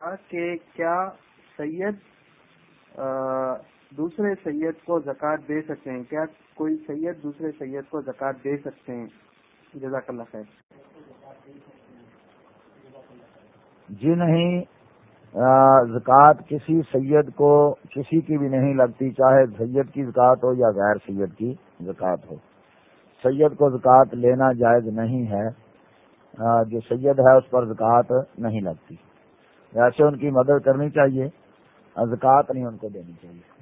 کہ کیا سید دوسرے سید کو زکوٰۃ دے سکتے ہیں؟ کیا کوئی سید دوسرے سید کو زکوٰۃ دے سکتے ہیں؟ جزاک اللہ خیر۔ جی نہیں زکوٰۃ کسی سید کو، کسی کی بھی نہیں لگتی، چاہے سید کی زکوٰۃ ہو یا غیر سید کی زکوٰۃ ہو۔ سید کو زکوٰۃ لینا جائز نہیں ہے۔ جو سید ہے اس پر زکوٰۃ نہیں لگتی۔ ویسے ان کی مدد کرنی چاہیے زکات نہیں ان کو دینی چاہیے۔